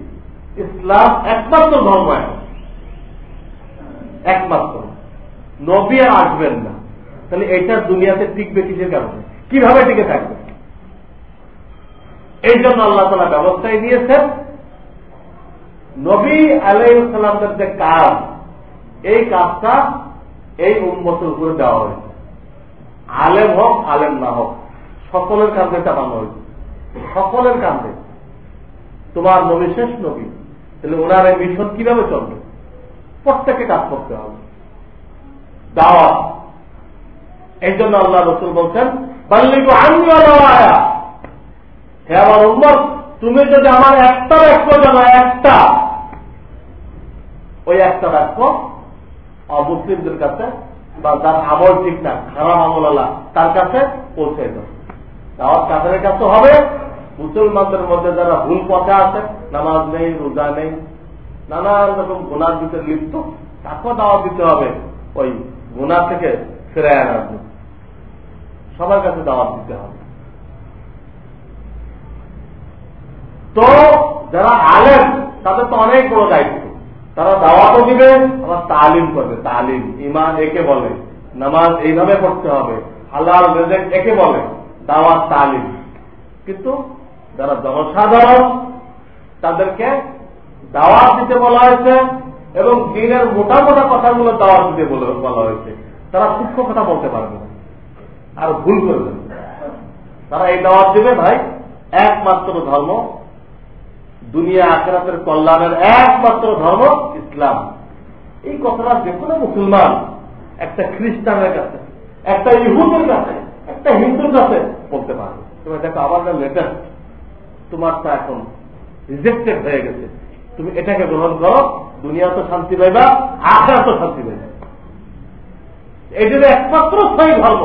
ইসলাম একমাত্র ধর্ম একমাত্র। নবী আর আসবেন না। তাহলে এটা দুনিয়াতে টিকবে কিসের কারণে? কীভাবে টিকে থাকবে? এই জন্য আল্লাহ তালা ব্যবস্থায় দিয়েছেন, নবী আলাইসালামদের যে কাজ, এই কাজটা এই উন্মতের উপরে দেওয়া হয়েছে। আলেম হোক, আলেম না হোক, সকলের কাঁধে চাপানো হয়েছে। সকলের কাঁধে তোমার নবী শেষ নবী, তাহলে ওনার এই মিশন কীভাবে চলবে? প্রত্যেকে কাজ করতে হবে। দাওয়াত। এই জন্য আল্লাহ রসুল বলছেন হে আমার উম্মত, তুমি যদি আমার একটা বাক্য জানো, একটা, ওই একটা বাক্য অমুসলিমদের কাছে বা যার আমল ঠিকঠাক খারাপ আমল আল্লাহ তার কাছে পৌঁছে দাওয়াত কাদের কাছে হবে মুসলমানদের মধ্যে যারা ভুল পথে আছে, নামাজ নেই, রোজা নেই, নানান রকম গুণার ভিতরে লিপ্ত, তাকেও দাওয়াত দিতে হবে। ওই গুণা থেকে ফিরে আনার জন্য। সবার কাছে দাওয়াত দিতে হবে। তো যারা আলেন তাদের তো অনেক বড় দায়িত্ব। তারা দাওয়াতও দিবে, আবার তালিম করবে। তালিম ইমান একে বলে। নামাজ এইভাবে পড়তে হবে। আল্লাহ একে বলে। দাওয়াত তালিম। কিন্তু যারা জনসাধারণ, তাদেরকে দাওয়াত দিতে বলা হয়েছে এবং দিনের মোটা মোটা কথাগুলো দাওয়াত দিতে বলা হয়েছে। তারা সূক্ষ্ম কথা বলতে পারবে আর ভুল করবে তারা এই দাওয়াত দেবে ভাই, একমাত্র ধর্ম দুনিয়া আখেরাতের কল্যাণের একমাত্র ধর্ম ইসলাম। এই কথাটা যে কোনো মুসলমান, একটা খ্রিস্টানের কাছে, একটা ইহুদের কাছে, একটা হিন্দুর কাছে বলতে পারবে। দেখো, আবার লেটেস্ট তোমারটা এখন রিজেক্টেড হয়ে গেছে। তুমি এটাকে গ্রহণ করো দুনিয়া তো শান্তি পাইবা আখড়া তো শান্তি পাইবা। এটি একমাত্র স্থায়ী ধর্ম।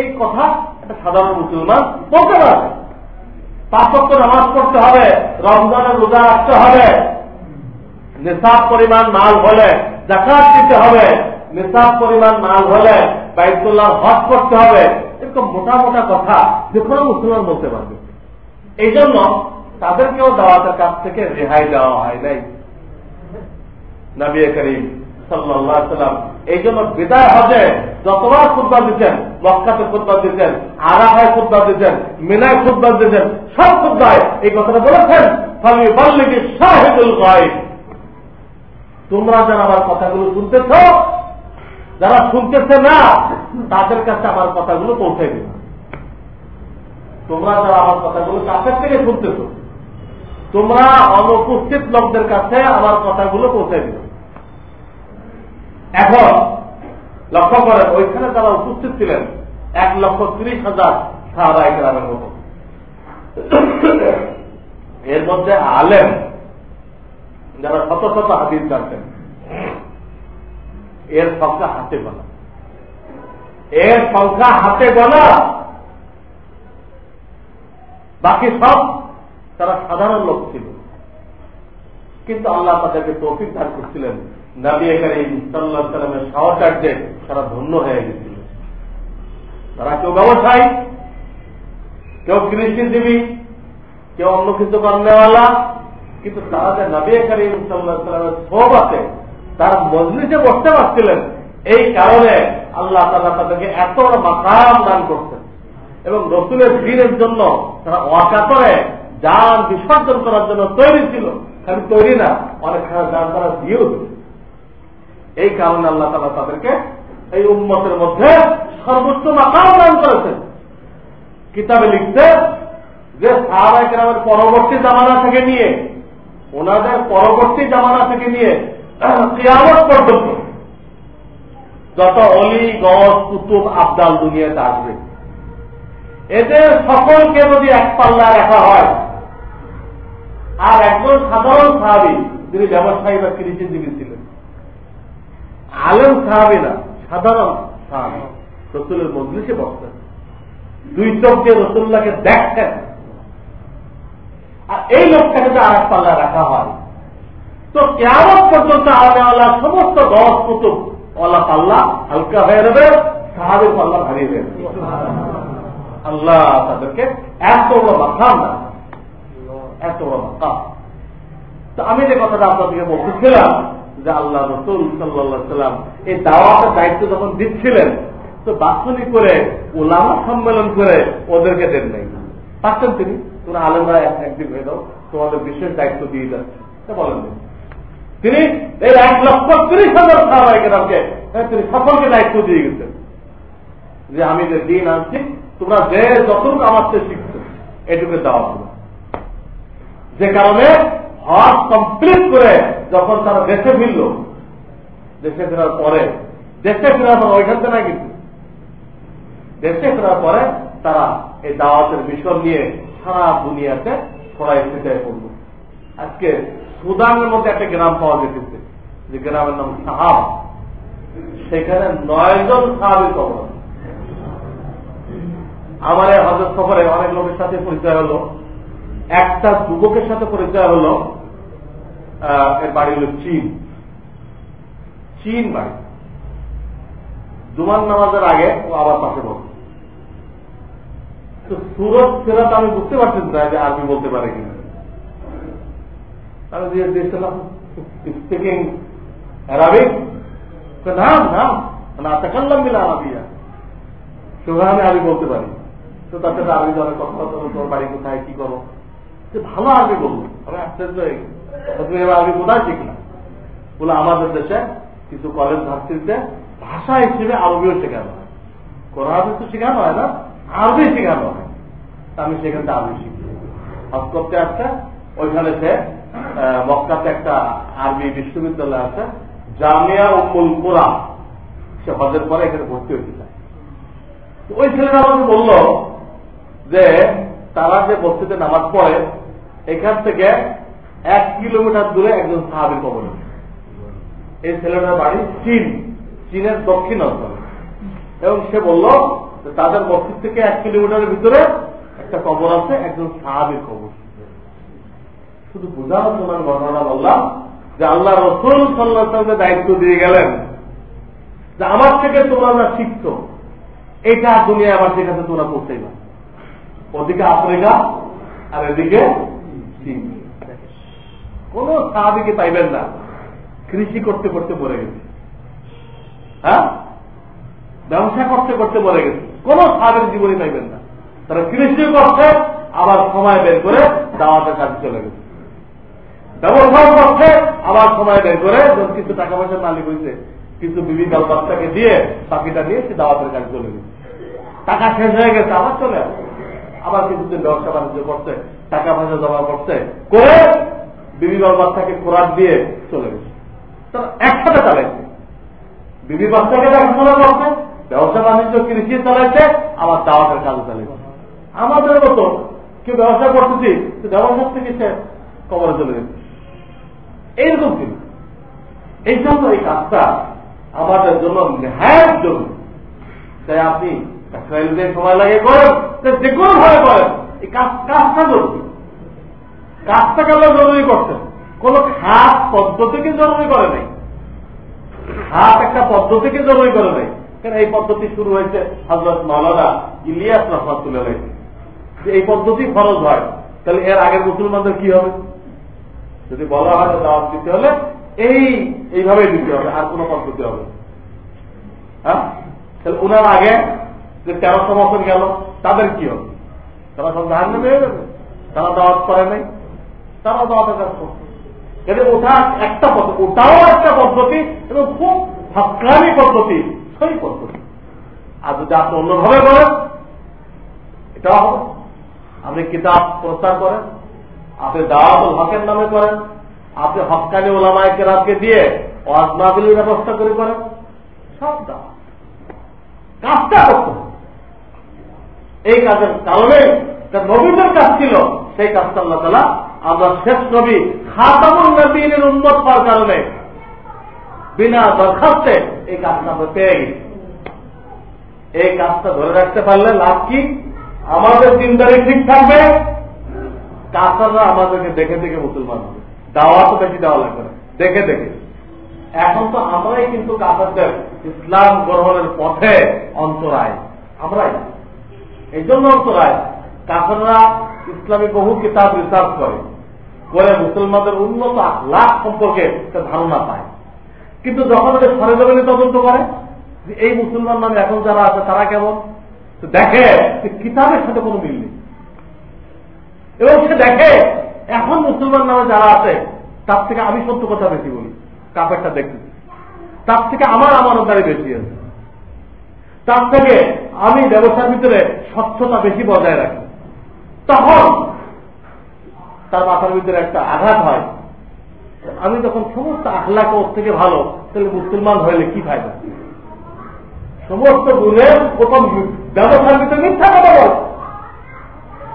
এই কথা একটা সাধারণ মুসলমান বলতে পারবে পাঁচক্য নামাজ পড়তে হবে রমজানের রোজা রাখতে হবে নেশাব পরিমাণ মাল হলে জাকাত দিতে হবে নেশাব পরিমাণ মাল হলে বাইতুল্লাহ হজ করতে হবে। এরকম মোটা মোটা কথা যে কোনো মুসলমান বলতে পারবে। এই জন্য তাদেরকেও দাওয়াতের কাছ থেকে রেহাই দেওয়া হয় নাই। নবী করিম সাল্লাম এই জন্য বিদায় হজে যতবার খুদ্া দিচ্ছেন মক্কাতে খুদ্া দিচ্ছেন আরাহায় খুদ্া দিচ্ছেন মিনায় খুদ্া দিচ্ছেন সব খুদ্ায় এই কথাটা বলেছেন স্বামী বাল্লিকে শাহিদুল গাইব তোমরা যারা আমার কথাগুলো শুনতেছ, যারা শুনতেছে না, তাদের কাছে আমার কথাগুলো পৌঁছে দিবে তোমরা যারা আমার কথাগুলো কাছের থেকে শুনতেছ, তোমরা অনুপস্থিত লোকদের কাছে আমার কথাগুলো পৌঁছে দিবে এখন লক্ষ্য করেন, ওইখানে যারা উপস্থিত ছিলেন, এক লক্ষ ত্রিশ হাজার সাহাবা গ্রামের মতো। এর মধ্যে আলেম, যারা শত শত হাদিস জানতেন, এর সংখ্যা হাতে গোনা। এর সংখ্যা হাতে গোনা বাকি সব তারা সাধারণ লোক ছিল। কিন্তু আল্লাহ তাদেরকে তৌফিক দান করছিলেন। নবী করিম সাল্লাহ সাল্লামের সহচার্যে তারা ধন্য হয়ে গেছিল। তারা কেউ ব্যবসায়ী, কেউ কৃষিজীবী, কেউ অন্য কিছু কর্মেওয়ালা, কিন্তু তারা যে নবী করিম সাল্লাহ সাল্লামের সোবাতে তার মজলিসে বসতে পারছিলেন, এই কারণে আল্লাহ তালা তাদেরকে এত মাকাম দান করছেন। এবং রসুলের দিনের জন্য তারা অকাতরে যান বিসর্জন করার জন্য তৈরি ছিল। খালি তৈরি না অনেক যান তারা দিয়েও এই কারণে আল্লাহ তালা তাদেরকে এই উন্মতের মধ্যে সর্বোচ্চ মাকাম দান করেছেন। কিতাবে লিখতে যে সাহাবাই গ্রামের পরবর্তী জামানা থেকে নিয়ে, ওনাদের পরবর্তী জামানা থেকে নিয়ে কিয়ামত পর্যন্ত যত অলি, গজ, কুতুব, আবদাল দুনিয়াতে আসবে। এদের সকলকে যদি এক পাল্লা রাখা হয়, আর একজন সাধারণ সাহাবি, যিনি ব্যবসায়ী বা কৃষিজীবী ছিলেন, আলেম সাহাবি না, সাধারণ সাহাবি, রসুলের মজলিসে বসতেন। দুই চোখ দিয়ে রসুল্লাহকে দেখতেন। আর এই লোকটাকে যদি আর এক পাল্লা রাখা হয়, তো কেমন পর্যন্ত আল্লাহ সমস্ত দশ কুতুব আল্লাহ পাল্লা হালকা হয়ে যাবে, সাহাবের পাল্লা হারিয়ে যাবে আল্লাহ তাদেরকে এত বড় মাকাম না এত বড় মাকাম। তো আমি যে কথাটা আপনাদেরকে বলতেছিলাম যে আল্লাহ রসুল সাল্লাম এই দাওয়াতের দায়িত্ব যখন দিচ্ছিলেন, তো বাস্তবিক করে ওলামা সম্মেলন করে ওদেরকে দেন নাই। পাচ্ছেন তিনি? তোমরা আলমরা একদিন হয়ে দাও তোমাদের বিশেষ দায়িত্ব দিয়ে যাচ্ছে। বলেন তিনি। এই এক লক্ষ তিরিশ হাজার সাহাবাহিকে তিনি সকলকে দায়িত্ব দিয়ে গেছেন। যে আমি যে দিন আনছি তোমরা যে যতটুকু চেয়ে শিখছো, এটুকু দেওয়া হবে যে কারণে হজ কমপ্লিট করে যখন তারা দেশে ফিরল, দেশে ফেরার পরে, দেশে ফেরার পর ওইখান থেকে কিন্তু দেশে ফেরার পরে তারা এই দাওয়াতের মিশন নিয়ে সারা দুনিয়াতে ছড়াই ছিটাই পড়ল। আজকে সুদানের মধ্যে একটা গ্রাম পাওয়া যেতেছে। যে গ্রামের নাম সাহাব। সেখানে নয়জন সাহাবি কবর আমার এই হজর সফরে অনেক লোকের সাথে পরিচয় হলো। একটা যুবকের সাথে পরিচয় হলো এর বাড়ি হল চীন। চীন বাড়ি। জুমান নামাজের আগে ও আবার পাশে বসে। তো সুরত ফেরত আমি বুঝতে পারছি না যে আরবি বলতে পারে কিনা। আমি নাম নাম না তাকাল্লাম মিলা আমি বলতে পারি। তো তার সাথে আরবি ধরে কথা বলতে তোর বাড়ি কোথায়, কি করো সে ভালো আরবি বলব আমি আশ্চর্য হয়ে তুমি এবার আরবি কোথায় শিখলাম বলে আমাদের দেশে কিছু কলেজ ভার্সিটিতে ভাষা হিসেবে আরবিও শেখানো হয়। কোরআন তো শেখানো হয় না, আরবি শেখানো হয়। আমি সেখান আরবি শিখি। হজ করতে আসছে ওইখানে সে মক্কাতে একটা আরবি বিশ্ববিদ্যালয় আছে, জামিয়া উম্মুল কোরআন। সে হজের পরে এখানে ভর্তি হয়েছে ওই ছেলেটা আমাকে বলল যে তারা যে বস্তিতে নামাজ পড়ে, এখান থেকে এক কিলোমিটার দূরে একজন সাহাবির কবর এই ছেলেটার বাড়ি চীন, চীনের দক্ষিণ অঞ্চলে। এবং সে বলল তাদের মসজিদ থেকে এক কিলোমিটারের ভিতরে একটা কবর আছে, একজন সাহাবির কবর। শুধু বোঝানোর তোমার ঘটনা বললাম যে আল্লাহ রসুল সাল্লাহ দায়িত্ব দিয়ে গেলেন যে আমার থেকে তোমরা শিখছো, এটা দুনিয়া আমার কাছে তোমরা করতেই না ওদিকে আফ্রিকা আর এদিকে কোন সাহাবিকে পাইবেন না। কৃষি করতে করতে মরে গেছে। হ্যাঁ? ব্যবসা করতে করতে মরে গেছে। কোন সাহাবের জীবনে পাইবেন না। তারা কৃষি করছে, আবার সময় বের করে দাওয়াতের কাজে চলে গেছে। ব্যবসাও করছে, আবার সময় বের করে কিছু টাকা পয়সার মালিক হয়েছে কিন্তু বিবি বাচ্চাকে দিয়ে, বাকিটা নিয়ে সে দাওয়াতের কাজ চলে গেছে। টাকা শেষ হয়ে গেছে, আবার চলে আসে। আবার কিছুদিন ব্যবসা বাণিজ্য করছে, টাকা পয়সা জমা করছে, করে বিবি বাচ্চাকে কোরআন দিয়ে চলে গেছে। একসাথে চালাইছে। বিবি বাচ্চাকে দেখাশোনা করছে, ব্যবসা বাণিজ্য কৃষি চালাইছে, আবার দাওয়াতের কাজ চালাইছে আমাদের মতো কেউ ব্যবসা করতেছি ব্যবসা থেকে সে কবরে চলে গেছে। এইরকম ছিল এই জন্য এই কাজটা আমাদের জন্য নেহায় জরুরি। তাই আপনি সময় লাগে করেন যে কোনো ভাবে করেন এই কাজটা জরুরি। জরুরি করছেন? কোন পদ্ধতিকে জরুরি করে নাই। একটা পদ্ধতিকে জরুরি করে নাই। এই পদ্ধতি শুরু হয়েছে? হজরত ইলিয়াস যে এই পদ্ধতি খরচ হয়, তাহলে এর আগের মুসলমানদের কি হবে? যদি বলা হয় দাওয়াত দিতে হলে এই, এইভাবেই দিতে হবে, আর কোন পদ্ধতি হবে হ্যাঁ? তাহলে ওনার আগে যে তেরোশো বছর গেল, তাদের কি হবে? তারা সব হয়ে যাবে? তারা দাওয়াত করে নাই? তারা দাওয়াতের কাজ করছে। এটা ওটা একটা পদ্ধতি ওটাও একটা পদ্ধতি এবং খুব হাক্কানি পদ্ধতি, সেই পদ্ধতি। আর যদি আপনি অন্যভাবে বলেন, এটাও হবে। আপনি কিতাব প্রচার করেন, আপনি দাওয়াতুল হকের নামে করেন, আপনি হকানি ওলামায় কেরামকে দিয়ে ওয়াজ মাহবিলের ব্যবস্থা করে করেন, সব দাওয়া কাজটা করতে এই কাজের কারণে নবীদের কাজ ছিল, সেই কাজটা আল্লাহ তালা আমরা শেষ নবী খাতামুল নবীনের উন্নত হওয়ার কারণে বিনা দরখাস্তে এই কাজটা আমরা পেয়ে গেছি। এই কাজটা ধরে রাখতে পারলে লাভ কি? আমাদের চিন্তারে ঠিক থাকবে? কাসাররা আমাদেরকে দেখে দেখে মুসলমান হবে। দাওয়া তো বেশি দেওয়া লাগবে দেখে দেখে। এখন তো আমরাই কিন্তু কাসারদের ইসলাম গ্রহণের পথে অন্তরায়। আমরাই। এই জন্য অন্তরায় কাসাররা ইসলামী বহু কিতাব রিসার্চ করে করে মুসলমানদের উন্নত লাভ সম্পর্কে ধারণা পায়। কিন্তু যখন ওদের সরেজমিনে তদন্ত করে, যে এই মুসলমান নামে এখন যারা আছে, তারা কেমন? দেখে যে কিতাবের সাথে কোনো মিল নেই। এবং সে দেখে, এখন মুসলমান নামে যারা আছে, তার থেকে আমি সত্য কথা বেশি বলি কাপেরটা দেখি তার থেকে আমার আমার আমানতদারি বেশি আছে। তার থেকে আমি ব্যবসার ভিতরে স্বচ্ছতা বেশি বজায় রাখি। তখন তার মাথার ভিতরে একটা আঘাত হয়। আমি যখন সমস্ত আখলাক ওর থেকে ভালো, তাহলে মুসলমান হইলে কি ফায়দা? সমস্ত গুণের প্রথম ব্যবসার ভিতরে মিথ্যা কথা বল।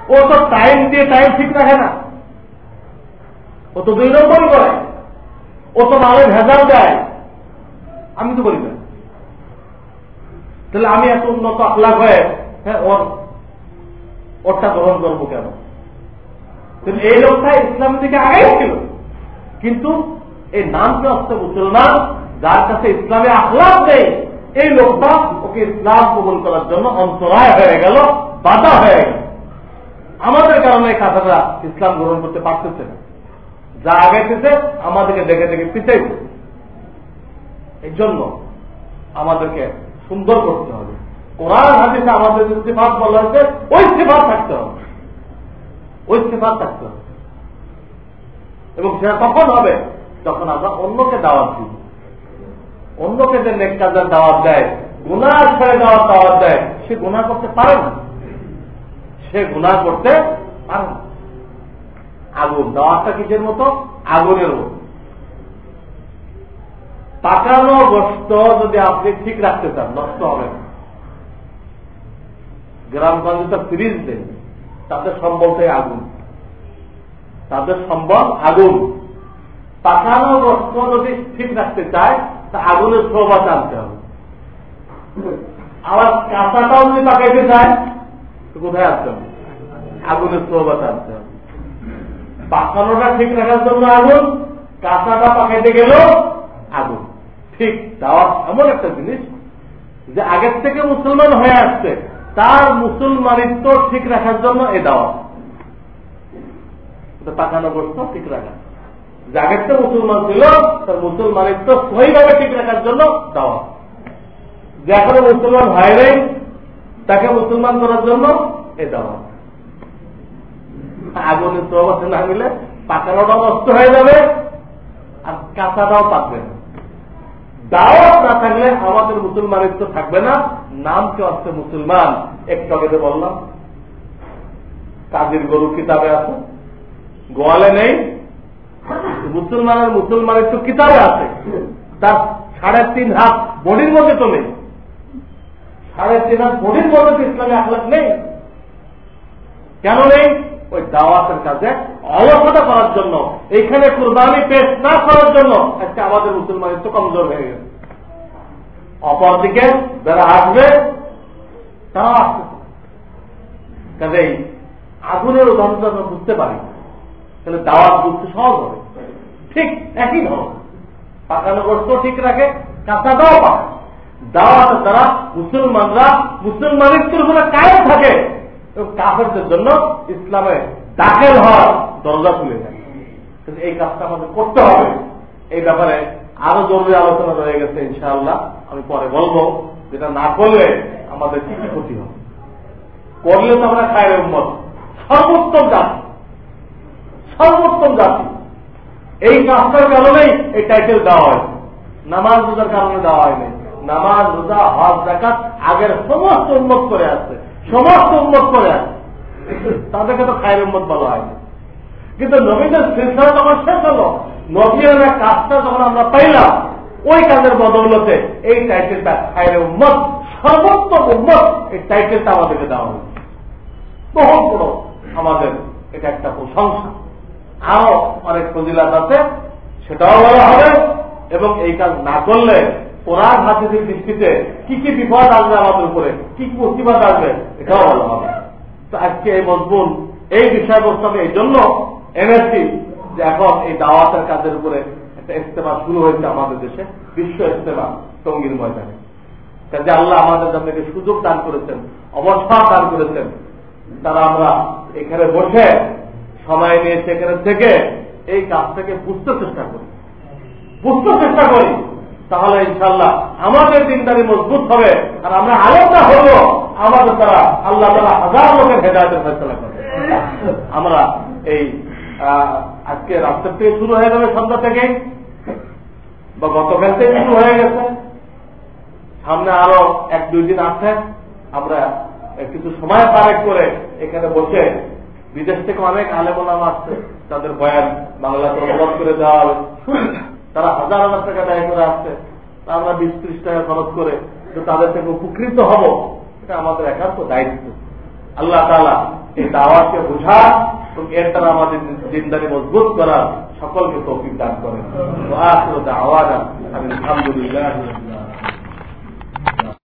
ও তো টাইম দিয়ে টাইম ঠিক রাখে না। ও তো দুই নম্বরই করে। ও তো মালে ভেজাল দেয়। আমি তো বলি না। তাহলে আমি এত উন্নত আখলাখ হয়ে হ্যাঁ ওর ওরটা গ্রহণ করব কেন? এই লোকটা ইসলামের দিকে আগেই ছিল। কিন্তু এই নামকে অস্ত মুসলমান, যার কাছে ইসলামে আখলাপ নেই, এই লোকটা ওকে ইসলাম কবুল করার জন্য অন্তরায় হয়ে গেল, বাধা হয়ে গেল। আমাদের কারণে কাছাড়া ইসলাম গ্রহণ করতে পারতেছে না। যা আগাইতেছে আমাদেরকে দেখে দেখে পিছাই এই জন্য আমাদেরকে সুন্দর করতে হবে। কোরআন, হাদিসে, আমাদের যে সিফাত বলা হয়েছে, ওই সিফাত থাকতে হবে। ওই সিফাত থাকতে হবে। এবং সেটা তখন হবে যখন আমরা অন্যকে দাওয়াত দিব। অন্যকে যে নেক কাজের দাওয়াত দেয়, গুনার ছেড়ে দেওয়ার দাওয়াত দেয়, সে গুণা করতে পারে না। সে গুণা করতে পারে না। আগুন, দাওয়াতটা কিসের মতো? আগুনের মতো। পাকানো গোস্ত যদি আপনি ঠিক রাখতে চান, নষ্ট হবে না। গ্রামগঞ্জে তো ফ্রিজ দেয় তাদের সম্বলটাই আগুন। তাদের সম্বল আগুন। পাকানো গোস্ত যদি ঠিক রাখতে চায়, তা আগুনের শোভা টানতে হবে। আবার কাঁচাটাও যদি পাকাইতে চায়, তো কোথায় আসতে হবে? আগুনের সোহবাতে আসতে হবে। পাকানোটা ঠিক রাখার জন্য আগুন, কাঁচাটা পাকাইতে গেলেও আগুন। ঠিক দাওয়াত এমন একটা জিনিস যে আগের থেকে মুসলমান হয়ে আসছে, তার মুসলমানিত্ব ঠিক রাখার জন্য এই দাওয়াত পাকানো গোষ্ঠ ঠিক রাখা। যে আগের থেকে মুসলমান ছিল, তার মুসলমানিত্ব সহিভাবে ঠিক রাখার জন্য দাওয়াত যে এখনও মুসলমান হয় নাই, তাকে মুসলমান করার জন্য এই দাওয়াত আগুনের প্রবাসে না মিলে পাকানোটাও নষ্ট হয়ে যাবে, আর কাঁচাটাও পাকবে না। দাওয়াত না থাকলে আমাদের মুসলমানিত্ব থাকবে না। নাম কেউ আসছে মুসলমান। একটু আগে বললাম, কাজের গরু কিতাবে আছে, গোয়ালে নেই। মুসলমানের মুসলমানের তো কিতাবে আছে। তার সাড়ে তিন হাত বডির মধ্যে তো নেই। সাড়ে তিন হাত বডির মধ্যে তো ইসলামী আখলাখ নেই। কেন নেই? ওই দাওয়াতের কাজে অলসতা করার জন্য, এখানে কুরবানি পেশ না করার জন্য আজকে আমাদের মুসলমানের তো কমজোর হয়ে গেছে। অপরদিকে যারা আসবে তারা আসতে কাজেই আগুনের উদাহরণটা আমরা বুঝতে পারি তাহলে দাওয়াত বুঝতে সহজ হবে। ঠিক একই ধরনের। পাকানো গোষ্ঠ ঠিক রাখে কাঁচা দাও পাকা। দাওয়াত দ্বারা মুসলমানরা, মুসলমানের উপরে কায়ম থাকে। এবং কাফেরদের জন্য ইসলামে দাখেল হওয়ার দরজা খুলে যায় এই কাজটা আমাদের করতে হবে। এই ব্যাপারে আরও জরুরি আলোচনা রয়ে গেছে, ইনশাআল্লাহ। আমি পরে বলব, যেটা না করলে আমাদের কি কি ক্ষতি হবে? করলে তো আমরা খায়ের উন্মত সর্বোত্তম জাতি। সর্বোত্তম জাতি। এই কাজটার কারণেই এই টাইটেল দেওয়া হয়। নামাজ রোজার কারণে দেওয়া হয়নি। নামাজ, রোজা, হজ জাকাত আগের সমস্ত উন্মত করে আসছে। সমস্ত উন্মত করে আসছে তাদেরকে তো খায়ের উন্মত বলা হয়নি কিন্তু নবীদের সিলসিলা যখন শেষ হলো নবীর কাজটা যখন আমরা পাইলাম, ওই কাজের বদৌলতে এই টাইটেলটা খায়ের উন্মত সর্বোত্তম উন্মত এই টাইটেলটা আমাদেরকে দেওয়া হয়েছে বহু বড় আমাদের এটা একটা প্রশংসা। আরও অনেক ফজিলাত আছে, সেটাও বলা হবে। এবং এই কাজ না করলে কোরআন হাতিদের দৃষ্টিতে কি কি বিপদ আসবে আমাদের উপরে? কি কি মুসিবত আসবে? এটাও বলা হবে। তো আজকে এই মজবুন এই বিষয়বস্তু আমি এই জন্য এনেছি যে এখন এই দাওয়াতের কাজের উপরে একটা ইস্তেমা শুরু হয়েছে আমাদের দেশে, বিশ্ব ইস্তেমা টঙ্গির ময়দানে। কাজে আল্লাহ আমাদের জন্য সুযোগ দান করেছেন অবস্থা দান করেছেন, তারা আমরা এখানে বসে সময় নিয়ে সেখানে থেকে এই কাজটাকে বুঝতে চেষ্টা করি। বুঝতে চেষ্টা করি। তাহলে ইনশাল্লাহ আমাদের দিনদারি মজবুত হবে আর আমরা আলোচনা হব আমাদের দ্বারা। আল্লাহ তারা হাজার লোকের হেদায়তের ফেসলা করে আমরা এই আজকে রাস্তার থেকে শুরু হয়ে যাবে সন্ধ্যা থেকে, বা গতকাল থেকে শুরু হয়ে গেছে। সামনে আরও এক দুই দিন আছে। আমরা কিছু সময় পারেক করে এখানে বসে বিদেশ থেকে অনেক আলেমোলাম আসছে। তাদের বয়ান বাংলাতে অনুবাদ করে দেওয়া হবে। তারা হাজার হাজার টাকা ব্যয় করে আসছে। আমরা বিশ ত্রিশ টাকা খরচ করে তো তাদের থেকে উপকৃত হব, এটা আমাদের একান্ত দায়িত্ব। আল্লাহ তালা এই দাওয়াতকে বোঝা এবং এর দ্বারা আমাদের জিন্দারি মজবুত করার সকলকে তৌফিক দান করেন। আলহামদুলিল্লাহ